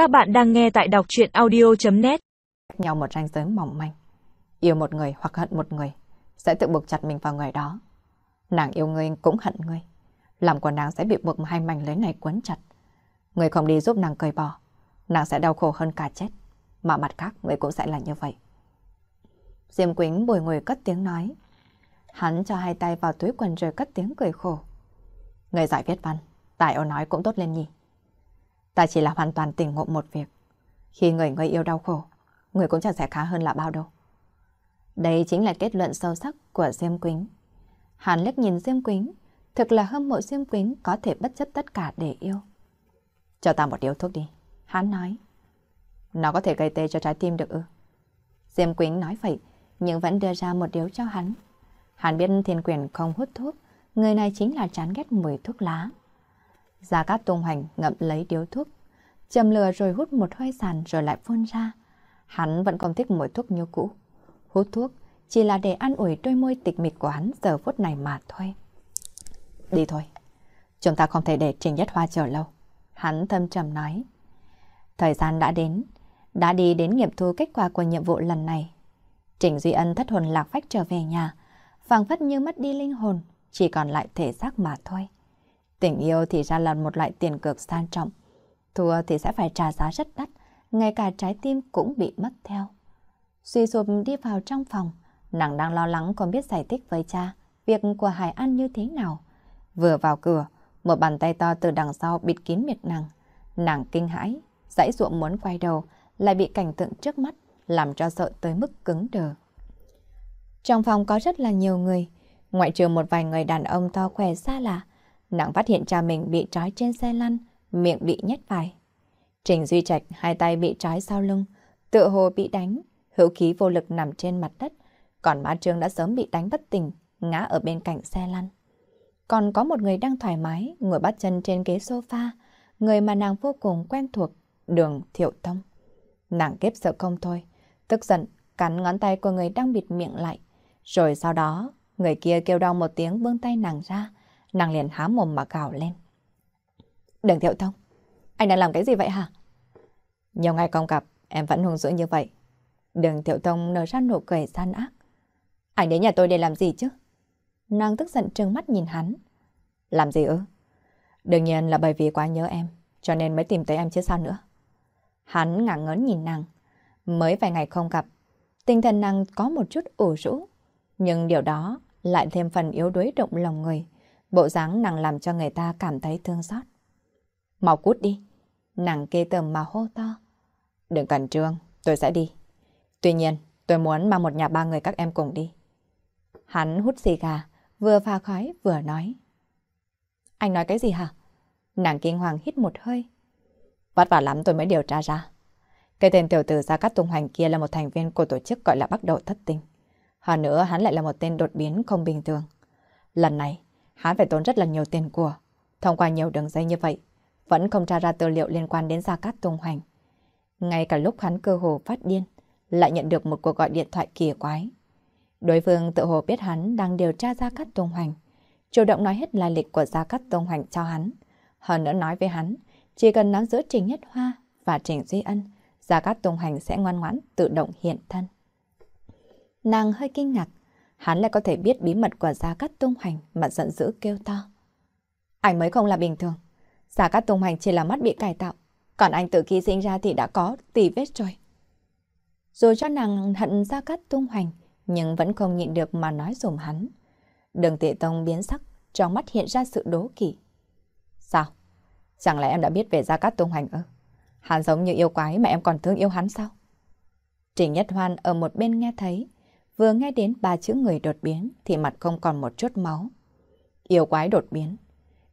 Các bạn đang nghe tại đọc chuyện audio.net Nhau một ranh giới mỏng manh. Yêu một người hoặc hận một người sẽ tự buộc chặt mình vào người đó. Nàng yêu ngươi cũng hận ngươi. Lòng của nàng sẽ bị buộc hai mảnh lưới này quấn chặt. Người không đi giúp nàng cởi bỏ. Nàng sẽ đau khổ hơn cả chết. Mà mặt khác người cũng sẽ là như vậy. Diêm Quýnh bồi ngồi cất tiếng nói. Hắn cho hai tay vào túi quần rồi cất tiếng cười khổ. Người giỏi viết văn, tài ô nói cũng tốt lên nhỉ. Ta chỉ là hoàn toàn tỉnh ngộ một việc. Khi người người yêu đau khổ, người cũng chẳng sẽ khá hơn là bao đâu. Đây chính là kết luận sâu sắc của Diêm Quýnh. Hàn liếc nhìn Diêm Quýnh, thực là hâm mộ Diêm Quýnh có thể bất chấp tất cả để yêu. Cho ta một điếu thuốc đi, hắn nói. Nó có thể gây tê cho trái tim được ư? Diêm Quýnh nói vậy, nhưng vẫn đưa ra một điếu cho hắn. Hắn biết thiên quyền không hút thuốc, người này chính là chán ghét mùi thuốc lá. Gia Cát tung hoành ngậm lấy điếu thuốc, châm lửa rồi hút một hơi sàn rồi lại phun ra. Hắn vẫn không thích mùi thuốc như cũ. Hút thuốc chỉ là để ăn ủi đôi môi tịch mịch của hắn giờ phút này mà thôi. Đi thôi. Chúng ta không thể để Trình Nhất Hoa chờ lâu. Hắn thâm trầm nói. Thời gian đã đến, đã đi đến nghiệm thu kết quả của nhiệm vụ lần này. Trình Duy Ân thất hồn lạc phách trở về nhà, phảng phất như mất đi linh hồn, chỉ còn lại thể xác mà thôi. Tình yêu thì ra là một loại tiền cược sang trọng. Thua thì sẽ phải trả giá rất đắt, ngay cả trái tim cũng bị mất theo. Suy sụp đi vào trong phòng, nàng đang lo lắng còn biết giải thích với cha việc của Hải An như thế nào. Vừa vào cửa, một bàn tay to từ đằng sau bịt kín miệng nàng. Nàng kinh hãi, dãy ruộng muốn quay đầu, lại bị cảnh tượng trước mắt làm cho sợ tới mức cứng đờ. Trong phòng có rất là nhiều người, ngoại trừ một vài người đàn ông to khỏe xa lạ, nàng phát hiện cha mình bị trói trên xe lăn, miệng bị nhét vải. Trình Duy Trạch hai tay bị trói sau lưng, tựa hồ bị đánh, hữu khí vô lực nằm trên mặt đất, còn Mã Trương đã sớm bị đánh bất tỉnh, ngã ở bên cạnh xe lăn. Còn có một người đang thoải mái, ngồi bắt chân trên ghế sofa, người mà nàng vô cùng quen thuộc, đường thiệu thông. Nàng kiếp sợ không thôi, tức giận, cắn ngón tay của người đang bịt miệng lại. Rồi sau đó, người kia kêu đau một tiếng buông tay nàng ra, nàng liền há mồm mà gào lên. đừng thiệu thông, anh đang làm cái gì vậy hả? Nhiều ngày không gặp, em vẫn hung dữ như vậy. Đường thiệu thông nở ra nụ cười gian ác. Anh đến nhà tôi để làm gì chứ? Nàng tức giận trừng mắt nhìn hắn. Làm gì ư? Đương nhiên là bởi vì quá nhớ em, cho nên mới tìm tới em chứ sao nữa. Hắn ngả ngớn nhìn nàng. Mới vài ngày không gặp, tinh thần nàng có một chút ủ rũ. Nhưng điều đó lại thêm phần yếu đuối động lòng người. Bộ dáng nàng làm cho người ta cảm thấy thương xót. Mau cút đi. Nàng kê tầm mà hô to. Đừng cần trương, tôi sẽ đi. Tuy nhiên, tôi muốn mang một nhà ba người các em cùng đi. Hắn hút xì gà, vừa pha khói vừa nói. Anh nói cái gì hả? Nàng kinh hoàng hít một hơi. Vất vả lắm tôi mới điều tra ra. Cái tên tiểu tử Gia Cát Tung Hoành kia là một thành viên của tổ chức gọi là Bắc Độ Thất Tinh. Hơn nữa hắn lại là một tên đột biến không bình thường. Lần này, hắn phải tốn rất là nhiều tiền của. Thông qua nhiều đường dây như vậy, vẫn không tra ra tư liệu liên quan đến Gia Cát Tung Hoành. Ngay cả lúc hắn cơ hồ phát điên, lại nhận được một cuộc gọi điện thoại kỳ quái. Đối phương tự hồ biết hắn đang điều tra Gia Cát Tung Hoành, chủ động nói hết lai lịch của Gia Cát Tung Hoành cho hắn. Hơn nữa nói với hắn, chỉ cần nắm giữ Trình Nhất Hoa và Trình Duy Ân, Gia Cát Tung Hoành sẽ ngoan ngoãn tự động hiện thân. Nàng hơi kinh ngạc, hắn lại có thể biết bí mật của Gia Cát Tung Hành mà giận dữ kêu to. Anh mới không là bình thường. Gia Cát Tung Hành chỉ là mắt bị cải tạo, còn anh từ khi sinh ra thì đã có tì vết rồi. Dù cho nàng hận Gia Cát Tung Hành, nhưng vẫn không nhịn được mà nói dùm hắn. Đường tệ tông biến sắc, trong mắt hiện ra sự đố kỵ. Sao? Chẳng lẽ em đã biết về Gia Cát Tung Hành ư? Hắn giống như yêu quái mà em còn thương yêu hắn sao? Trình Nhất Hoan ở một bên nghe thấy, vừa nghe đến ba chữ người đột biến thì mặt không còn một chút máu. Yêu quái đột biến.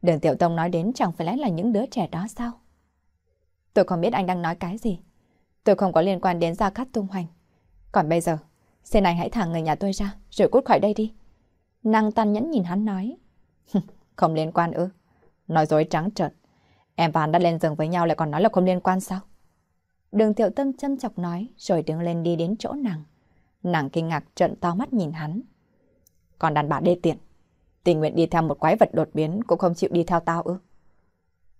Đường Tiểu Tông nói đến chẳng phải lẽ là những đứa trẻ đó sao? Tôi không biết anh đang nói cái gì. Tôi không có liên quan đến Gia Cát Tung Hoành. Còn bây giờ, xin anh hãy thả người nhà tôi ra, rồi cút khỏi đây đi. Năng tàn nhẫn nhìn hắn nói. không liên quan ư. Nói dối trắng trợn. Em và hắn đã lên giường với nhau lại còn nói là không liên quan sao? Đường tiểu tâm châm chọc nói rồi đứng lên đi đến chỗ nàng. Nàng kinh ngạc trợn to mắt nhìn hắn. Còn đàn bà đê tiện. Tình nguyện đi theo một quái vật đột biến cũng không chịu đi theo tao ư.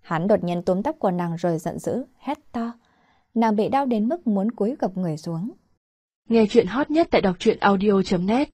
Hắn đột nhiên túm tóc của nàng rồi giận dữ, hét to. nàng bị đau đến mức muốn cúi gập người xuống. Nghe chuyện hot nhất tại đọc truyện audio.net